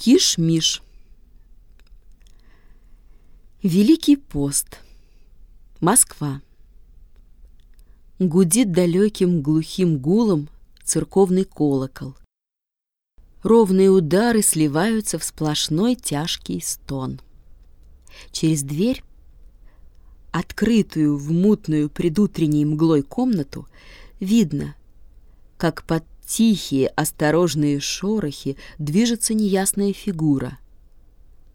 Киш-миш. Великий пост. Москва. Гудит далеким глухим гулом церковный колокол. Ровные удары сливаются в сплошной тяжкий стон. Через дверь, открытую в мутную предутренней мглой комнату, видно, как под тихие, осторожные шорохи движется неясная фигура.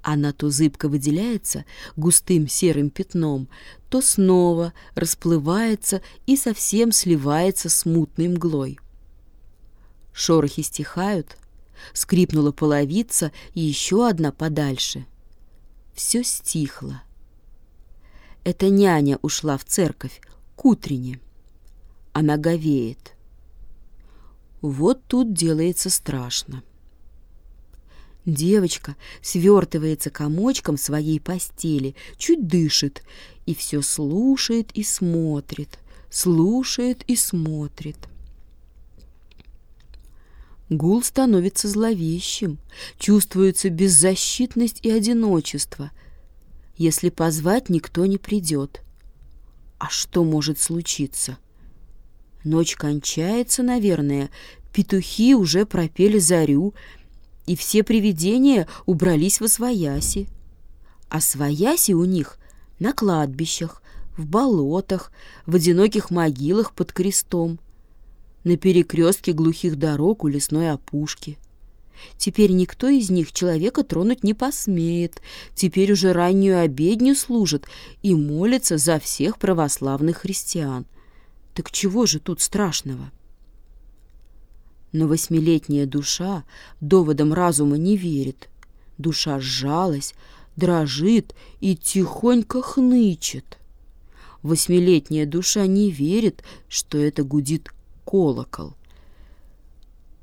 Она то зыбко выделяется густым серым пятном, то снова расплывается и совсем сливается с мутной мглой. Шорохи стихают, скрипнула половица и еще одна подальше. Все стихло. Эта няня ушла в церковь к утрене. Она говеет. Вот тут делается страшно. Девочка свертывается комочком в своей постели, чуть дышит и все слушает и смотрит, слушает и смотрит. Гул становится зловещим, чувствуется беззащитность и одиночество. Если позвать, никто не придет. А что может случиться? — Ночь кончается, наверное, петухи уже пропели зарю, и все привидения убрались во свояси. А свояси у них на кладбищах, в болотах, в одиноких могилах под крестом, на перекрестке глухих дорог у лесной опушки. Теперь никто из них человека тронуть не посмеет, теперь уже раннюю обедню служат и молятся за всех православных христиан. Так чего же тут страшного? Но восьмилетняя душа доводам разума не верит. Душа сжалась, дрожит и тихонько хнычет. Восьмилетняя душа не верит, что это гудит колокол.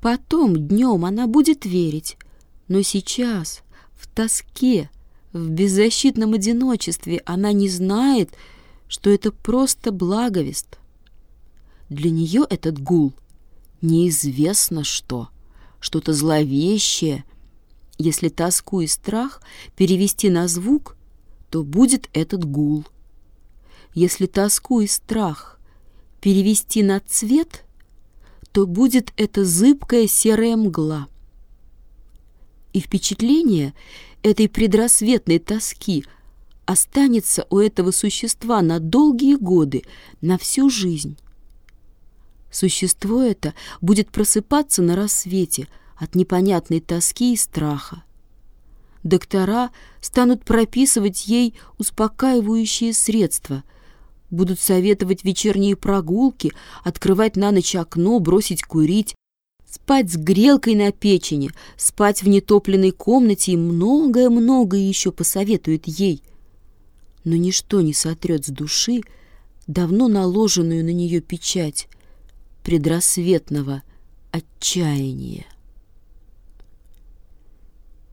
Потом днем она будет верить, но сейчас, в тоске, в беззащитном одиночестве, она не знает, что это просто благовест. Для нее этот гул неизвестно что, что-то зловещее. Если тоску и страх перевести на звук, то будет этот гул. Если тоску и страх перевести на цвет, то будет эта зыбкая серая мгла. И впечатление этой предрассветной тоски останется у этого существа на долгие годы, на всю жизнь. Существо это будет просыпаться на рассвете от непонятной тоски и страха. Доктора станут прописывать ей успокаивающие средства, будут советовать вечерние прогулки, открывать на ночь окно, бросить курить, спать с грелкой на печени, спать в нетопленной комнате и многое-многое еще посоветуют ей. Но ничто не сотрет с души давно наложенную на нее печать, предрассветного отчаяния.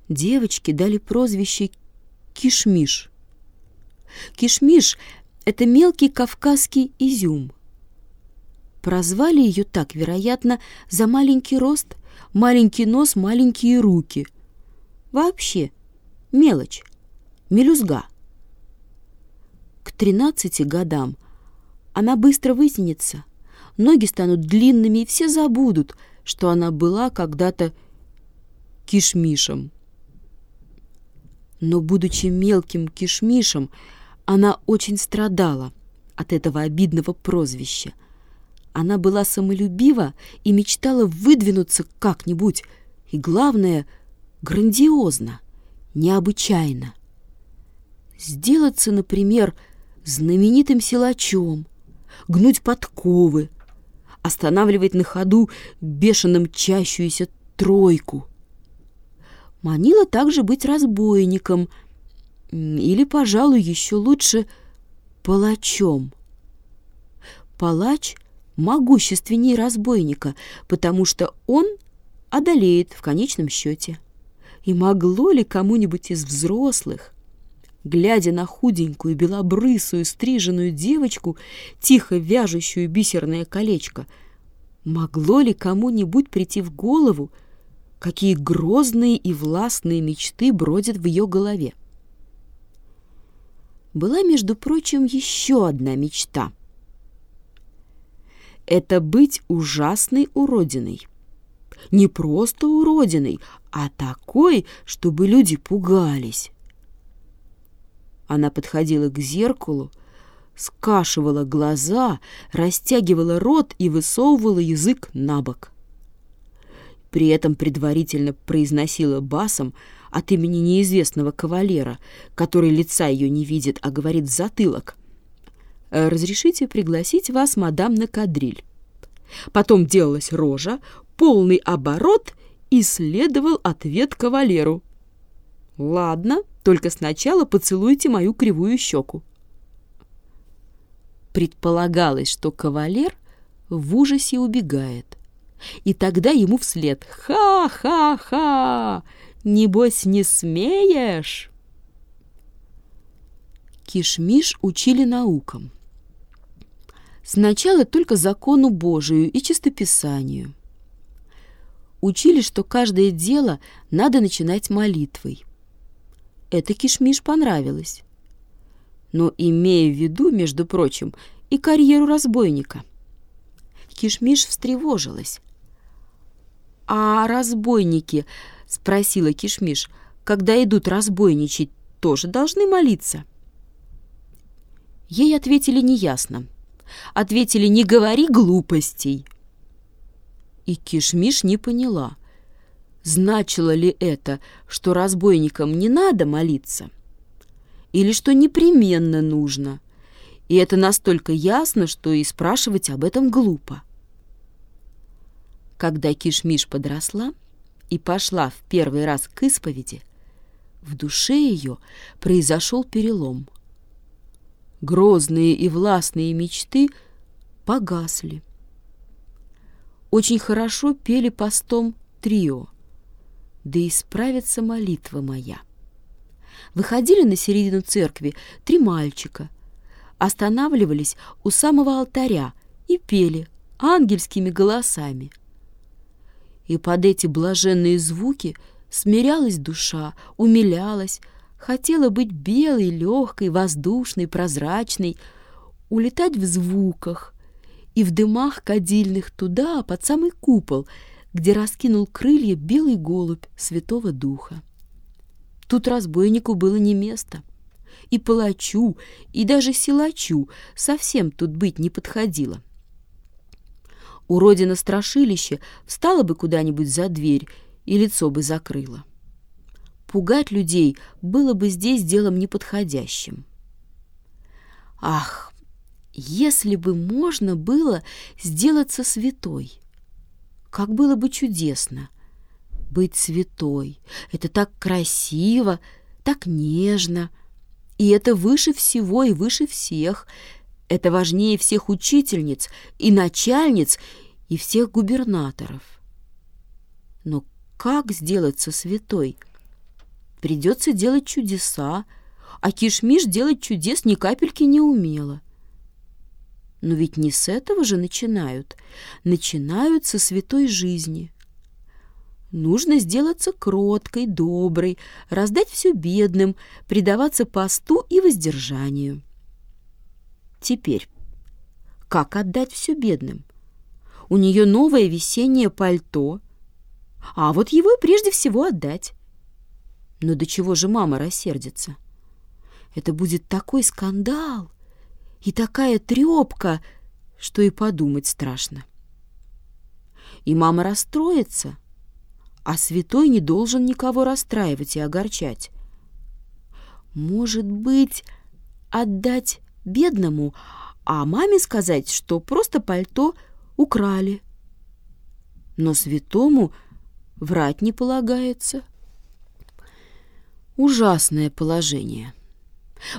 Девочке дали прозвище Кишмиш. Кишмиш — это мелкий кавказский изюм. Прозвали ее так, вероятно, за маленький рост, маленький нос, маленькие руки. Вообще, мелочь, мелюзга. К тринадцати годам она быстро вытянется — ноги станут длинными, и все забудут, что она была когда-то кишмишем. Но, будучи мелким кишмишем, она очень страдала от этого обидного прозвища. Она была самолюбива и мечтала выдвинуться как-нибудь, и, главное, грандиозно, необычайно. Сделаться, например, знаменитым силачом, гнуть подковы, останавливать на ходу бешено мчащуюся тройку. Манила также быть разбойником или, пожалуй, еще лучше палачом. Палач могущественнее разбойника, потому что он одолеет в конечном счете. И могло ли кому-нибудь из взрослых глядя на худенькую, белобрысую, стриженную девочку, тихо вяжущую бисерное колечко, могло ли кому-нибудь прийти в голову, какие грозные и властные мечты бродят в ее голове. Была, между прочим, еще одна мечта. Это быть ужасной уродиной. Не просто уродиной, а такой, чтобы люди пугались. Она подходила к зеркалу, скашивала глаза, растягивала рот и высовывала язык на бок. При этом предварительно произносила басом от имени неизвестного кавалера, который лица ее не видит, а говорит затылок. «Разрешите пригласить вас, мадам, на кадриль». Потом делалась рожа, полный оборот и следовал ответ кавалеру. «Ладно, только сначала поцелуйте мою кривую щеку». Предполагалось, что кавалер в ужасе убегает. И тогда ему вслед «Ха-ха-ха! Небось, не смеешь?» Кишмиш учили наукам. Сначала только закону Божию и чистописанию. Учили, что каждое дело надо начинать молитвой. Это Кишмиш понравилось но имея в виду, между прочим, и карьеру разбойника. Кишмиш встревожилась. «А разбойники, — спросила Кишмиш, — когда идут разбойничать, тоже должны молиться?» Ей ответили неясно. Ответили «не говори глупостей». И Кишмиш не поняла, значило ли это, что разбойникам не надо молиться или что непременно нужно. И это настолько ясно, что и спрашивать об этом глупо. Когда Кишмиш подросла и пошла в первый раз к исповеди, в душе ее произошел перелом. Грозные и властные мечты погасли. Очень хорошо пели постом трио «Да исправится молитва моя» выходили на середину церкви три мальчика, останавливались у самого алтаря и пели ангельскими голосами. И под эти блаженные звуки смирялась душа, умилялась, хотела быть белой, легкой, воздушной, прозрачной, улетать в звуках и в дымах кадильных туда, под самый купол, где раскинул крылья белый голубь Святого Духа. Тут разбойнику было не место. И палачу, и даже силачу совсем тут быть не подходило. Уродина страшилище встала бы куда-нибудь за дверь и лицо бы закрыла. Пугать людей было бы здесь делом неподходящим. Ах, если бы можно было сделаться святой! Как было бы чудесно! быть святой. Это так красиво, так нежно. И это выше всего и выше всех. Это важнее всех учительниц и начальниц и всех губернаторов. Но как сделаться святой? Придется делать чудеса, а Кишмиш делать чудес ни капельки не умела. Но ведь не с этого же начинают. Начинают со святой жизни. Нужно сделаться кроткой, доброй, раздать все бедным, предаваться посту и воздержанию. Теперь, как отдать все бедным? У нее новое весеннее пальто, а вот его и прежде всего отдать. Но до чего же мама рассердится? Это будет такой скандал и такая трепка, что и подумать страшно. И мама расстроится — а святой не должен никого расстраивать и огорчать. Может быть, отдать бедному, а маме сказать, что просто пальто украли. Но святому врать не полагается. Ужасное положение.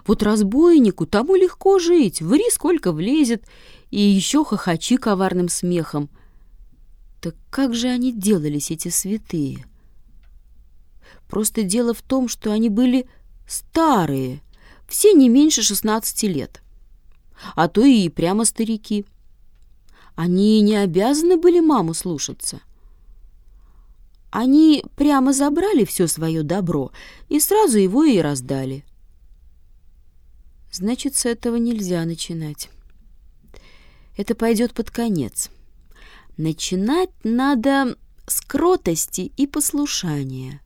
Вот разбойнику тому легко жить, ври сколько влезет, и еще хохочи коварным смехом — так как же они делались, эти святые? Просто дело в том, что они были старые, все не меньше 16 лет, а то и прямо старики. Они не обязаны были маму слушаться. Они прямо забрали все свое добро и сразу его и раздали. Значит, с этого нельзя начинать. Это пойдет под конец. Начинать надо с кротости и послушания.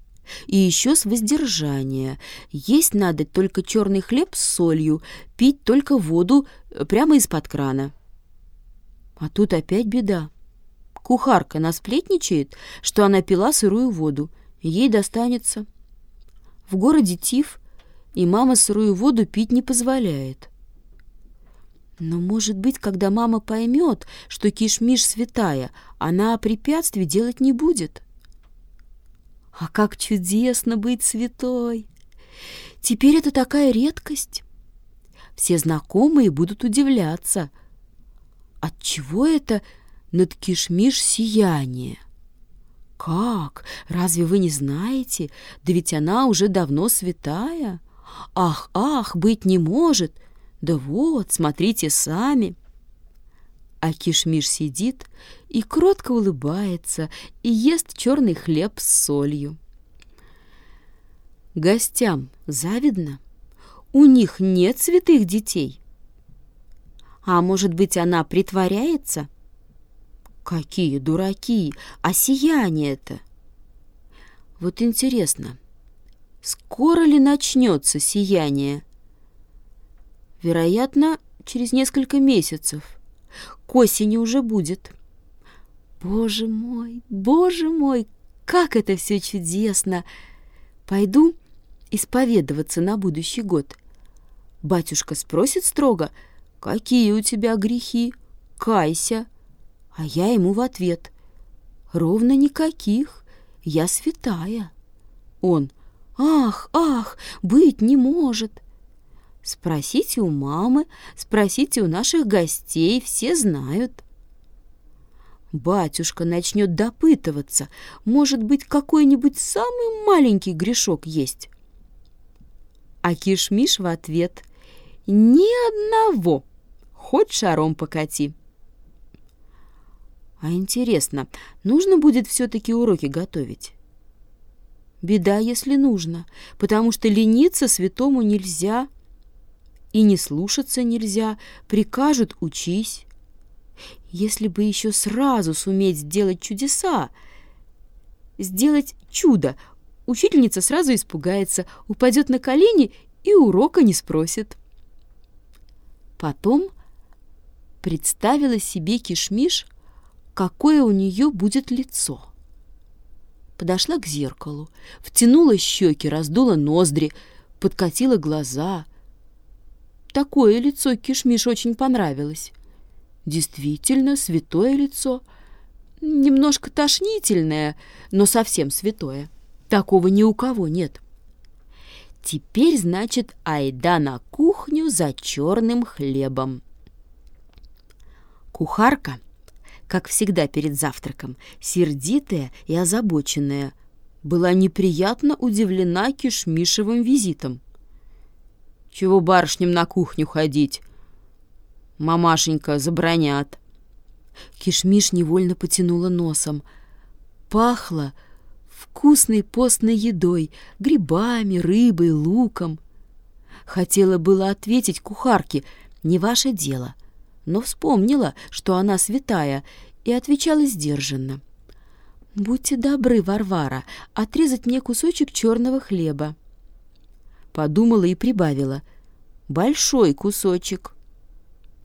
И еще с воздержания. Есть надо только черный хлеб с солью, пить только воду прямо из-под крана. А тут опять беда. Кухарка насплетничает, что она пила сырую воду, ей достанется. В городе Тиф, и мама сырую воду пить не позволяет. Но, может быть, когда мама поймет, что кишмиш святая, она препятствий делать не будет. А как чудесно быть святой! Теперь это такая редкость. Все знакомые будут удивляться. Отчего это над кишмиш сияние. Как? Разве вы не знаете? Да ведь она уже давно святая. Ах, ах, быть не может. Да вот, смотрите сами. А кишмиш сидит и кротко улыбается и ест черный хлеб с солью. Гостям завидно. У них нет святых детей. А может быть, она притворяется? — Какие дураки! А сияние-то? Вот интересно, скоро ли начнется сияние? Вероятно, через несколько месяцев. К осени уже будет. Боже мой, боже мой, как это все чудесно! Пойду исповедоваться на будущий год. Батюшка спросит строго, какие у тебя грехи? Кайся. А я ему в ответ. Ровно никаких. Я святая. Он. Ах, ах, быть не может. Спросите у мамы, спросите у наших гостей, все знают. Батюшка начнет допытываться, может быть, какой-нибудь самый маленький грешок есть. А Кишмиш в ответ «Ни одного, хоть шаром покати». А интересно, нужно будет все-таки уроки готовить? Беда, если нужно, потому что лениться святому нельзя, и не слушаться нельзя, прикажут — учись. Если бы еще сразу суметь сделать чудеса, сделать чудо, учительница сразу испугается, упадет на колени и урока не спросит. Потом представила себе кишмиш — какое у нее будет лицо. Подошла к зеркалу, втянула щеки, раздула ноздри, подкатила глаза. Такое лицо Кишмиш очень понравилось. Действительно, святое лицо. Немножко тошнительное, но совсем святое. Такого ни у кого нет. Теперь, значит, айда на кухню за черным хлебом. Кухарка — как всегда перед завтраком, сердитая и озабоченная, была неприятно удивлена Кишмишевым визитом. «Чего барышням на кухню ходить? Мамашенька забронят». Кишмиш невольно потянула носом. Пахло вкусной постной едой, грибами, рыбой, луком. Хотела было ответить кухарке, не ваше дело но вспомнила, что она святая, и отвечала сдержанно. «Будьте добры, Варвара, отрезать мне кусочек черного хлеба». Подумала и прибавила. «Большой кусочек».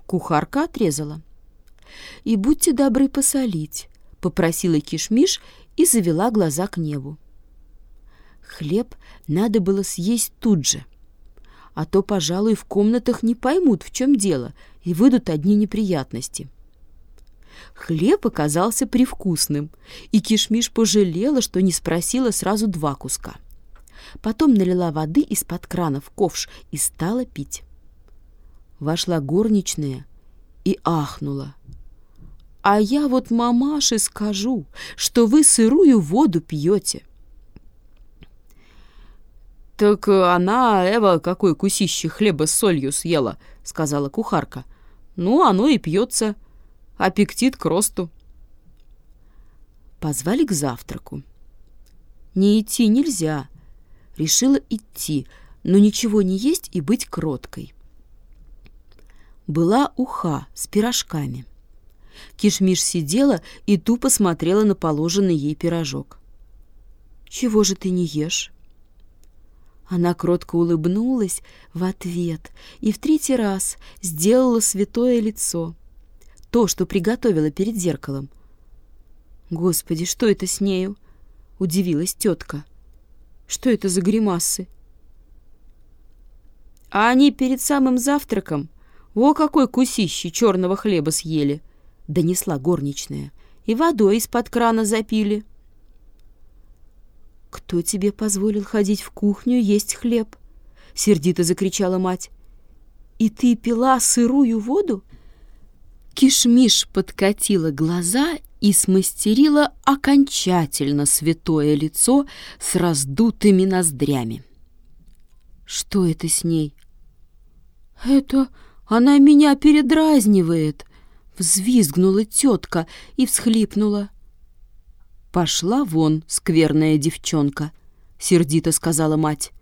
Кухарка отрезала. «И будьте добры посолить», — попросила Кишмиш и завела глаза к небу. Хлеб надо было съесть тут же — а то, пожалуй, в комнатах не поймут, в чем дело, и выйдут одни неприятности. Хлеб оказался привкусным, и Кишмиш пожалела, что не спросила сразу два куска. Потом налила воды из-под крана в ковш и стала пить. Вошла горничная и ахнула. «А я вот мамаше скажу, что вы сырую воду пьете». «Так она, Эва, какой кусище хлеба с солью съела», — сказала кухарка. «Ну, оно и пьется. Аппетит к росту». Позвали к завтраку. Не идти нельзя. Решила идти, но ничего не есть и быть кроткой. Была уха с пирожками. Кишмиш сидела и тупо смотрела на положенный ей пирожок. «Чего же ты не ешь?» Она кротко улыбнулась в ответ и в третий раз сделала святое лицо. То, что приготовила перед зеркалом. «Господи, что это с нею?» — удивилась тетка. «Что это за гримасы?» «А они перед самым завтраком о какой кусищи черного хлеба съели!» — донесла горничная. «И водой из-под крана запили». «Кто тебе позволил ходить в кухню есть хлеб?» — сердито закричала мать. «И ты пила сырую воду?» Кишмиш подкатила глаза и смастерила окончательно святое лицо с раздутыми ноздрями. «Что это с ней?» «Это она меня передразнивает!» Взвизгнула тетка и всхлипнула. «Пошла вон, скверная девчонка», — сердито сказала мать.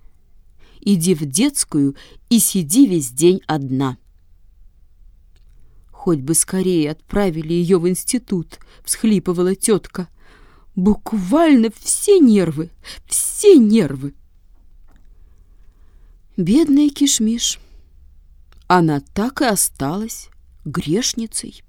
«Иди в детскую и сиди весь день одна». «Хоть бы скорее отправили ее в институт», — всхлипывала тетка. «Буквально все нервы, все нервы». Бедная Кишмиш. Она так и осталась грешницей.